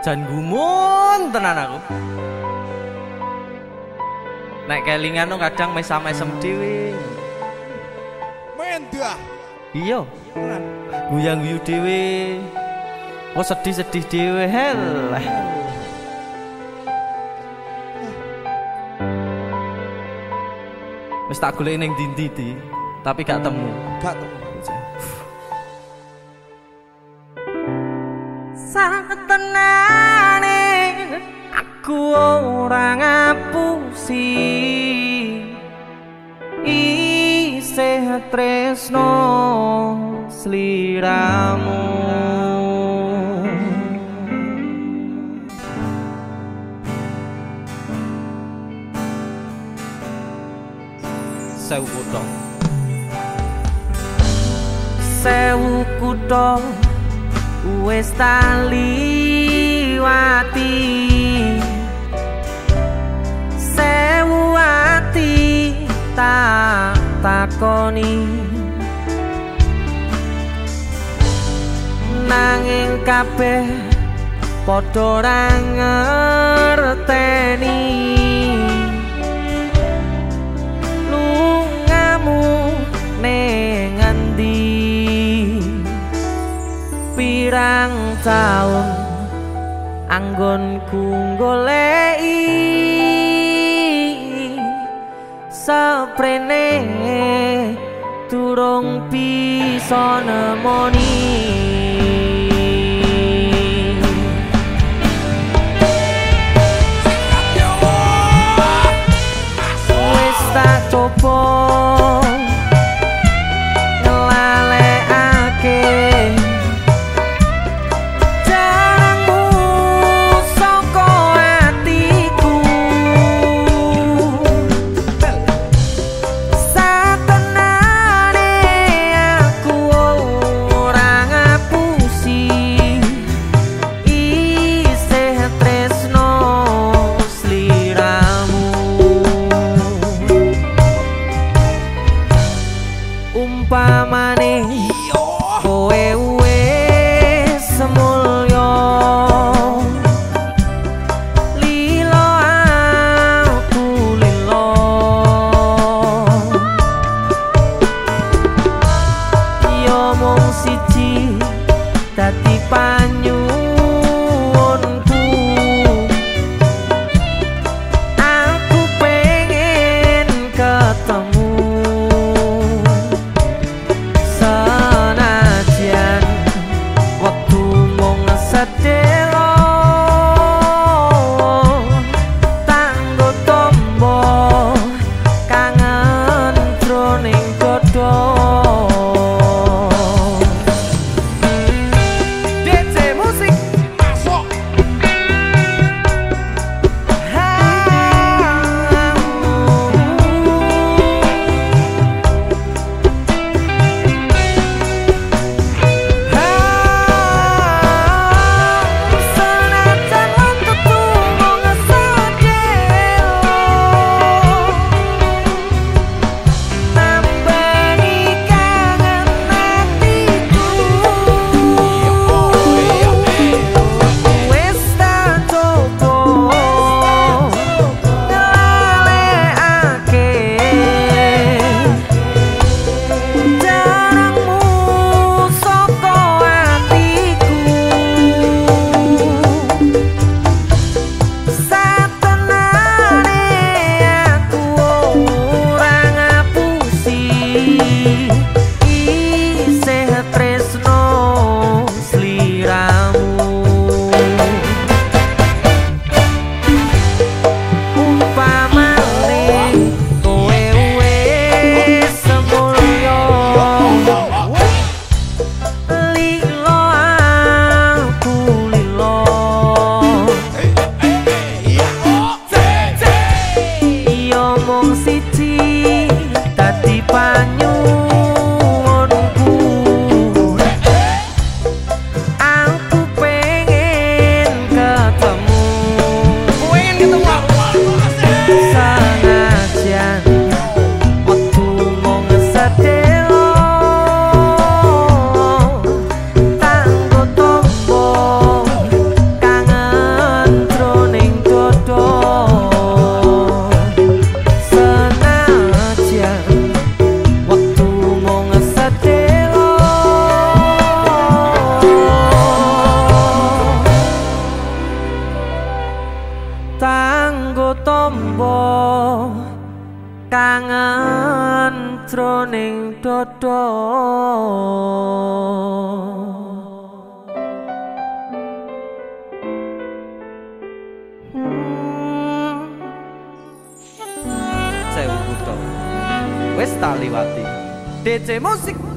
jan gumun tenan aku. Nek kelingan kadang mesam-mesem dhewe. Mendah iya. Guyang guyu dhewe. Oh sedih-sedih dhewe hel. Wis tak golek ning ndi tapi gak temu. Gak temu. Tenane aku ora ngapusi. Isih tresno sliramu. Sewu kutho sewu kutho wis taliwati takoni nanging kabeh padha ora ngerteni. Lungamu ning endi pirang taun anggonku goleki saprene turung bisa nemoni kita tipan kangen troning dodo Sewu buto Wes tak liwati DC musik